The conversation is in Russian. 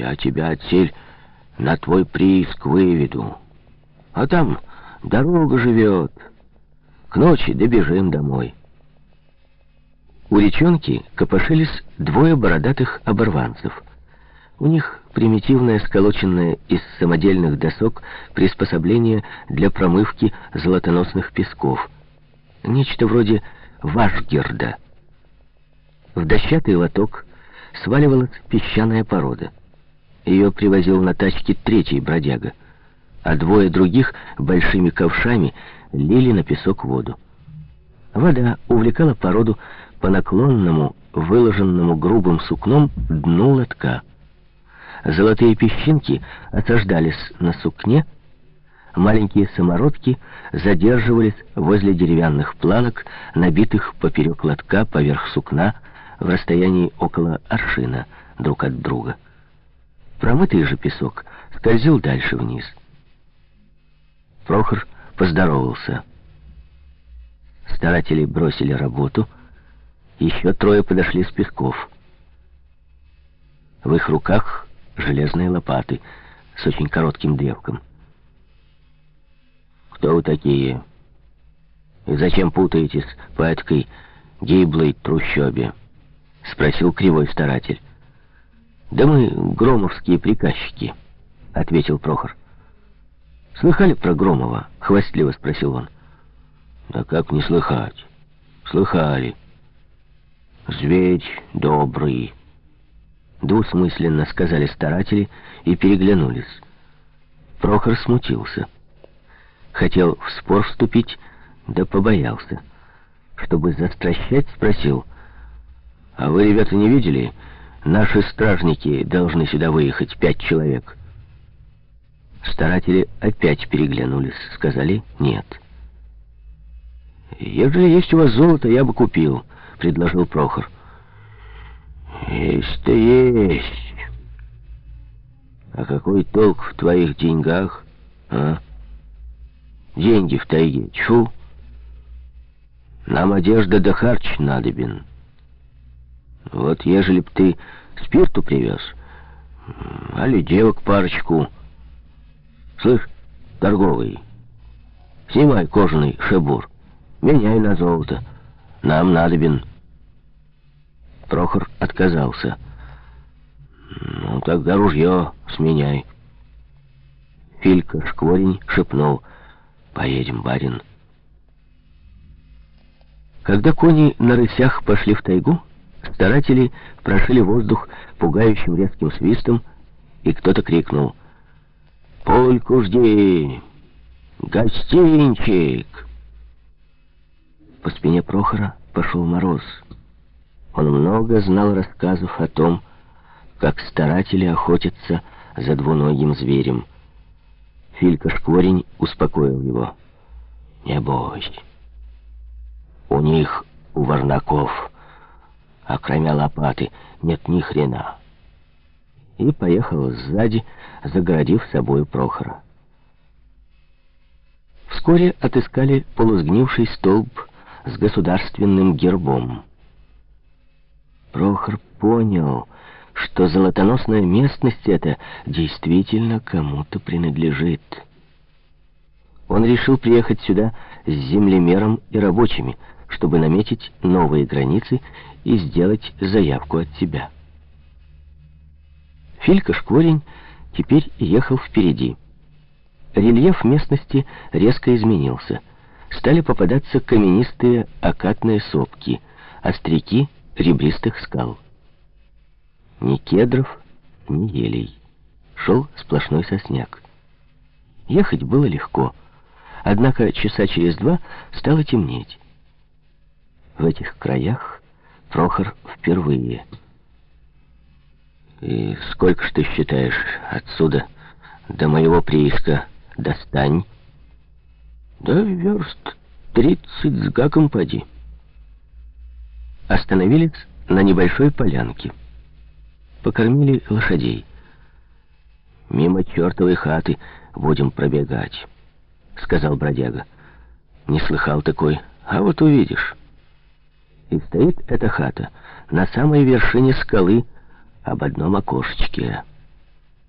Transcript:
Я тебя отсель на твой прииск выведу. А там дорога живет. К ночи добежим домой. У речонки копошились двое бородатых оборванцев. У них примитивное, сколоченное из самодельных досок приспособление для промывки золотоносных песков. Нечто вроде вашгерда. В дощатый лоток сваливалась песчаная порода. Ее привозил на тачке третий бродяга, а двое других большими ковшами лили на песок воду. Вода увлекала породу по наклонному, выложенному грубым сукном дну лотка. Золотые песчинки осаждались на сукне, маленькие самородки задерживались возле деревянных планок, набитых поперек лотка поверх сукна в расстоянии около аршина друг от друга. Промытый же песок скользил дальше вниз. Прохор поздоровался. Старатели бросили работу — еще трое подошли с песков. В их руках железные лопаты с очень коротким древком. «Кто вы такие? И зачем путаетесь по этой гиблой трущобе?» — спросил кривой старатель. «Да мы громовские приказчики», — ответил Прохор. «Слыхали про Громова?» — хвастливо спросил он. «Да как не слыхать? Слыхали». Зверь добрый. Двусмысленно сказали старатели и переглянулись. Прохор смутился. Хотел в спор вступить, да побоялся. Чтобы застращать, спросил. «А вы, ребята, не видели? Наши стражники должны сюда выехать, пять человек». Старатели опять переглянулись, сказали «нет». «Ежели есть у вас золото, я бы купил» предложил Прохор. «Есть-то есть. А какой толк в твоих деньгах, а? Деньги в тайге, чу. Нам одежда да харч надобен. Вот ежели б ты спирту привез, али девок парочку. Слышь, торговый, снимай кожаный шебур, меняй на золото. Нам надобен». Прохор отказался. «Ну, тогда ружье сменяй». Филька Шкворень шепнул. «Поедем, барин». Когда кони на рысях пошли в тайгу, старатели прошили воздух пугающим резким свистом, и кто-то крикнул «Пульку жди! Гостинчик!» По спине Прохора пошел мороз. Он много знал рассказов о том, как старатели охотятся за двуногим зверем. Филька Шкворень успокоил его. «Не бойся. У них, у варнаков, а кроме лопаты, нет ни хрена». И поехал сзади, загородив собою Прохора. Вскоре отыскали полусгнивший столб с государственным гербом. Прохор понял, что золотоносная местность эта действительно кому-то принадлежит. Он решил приехать сюда с землемером и рабочими, чтобы наметить новые границы и сделать заявку от себя. Филька Шкворень теперь ехал впереди. Рельеф местности резко изменился. Стали попадаться каменистые окатные сопки, остряки — ребристых скал. Ни кедров, ни елей. Шел сплошной сосняк. Ехать было легко, однако часа через два стало темнеть. В этих краях Прохор впервые. «И сколько ж ты считаешь отсюда до моего прииска достань?» «Да верст тридцать с гаком поди» остановились на небольшой полянке. Покормили лошадей. «Мимо чертовой хаты будем пробегать», — сказал бродяга. «Не слыхал такой, а вот увидишь». И стоит эта хата на самой вершине скалы об одном окошечке —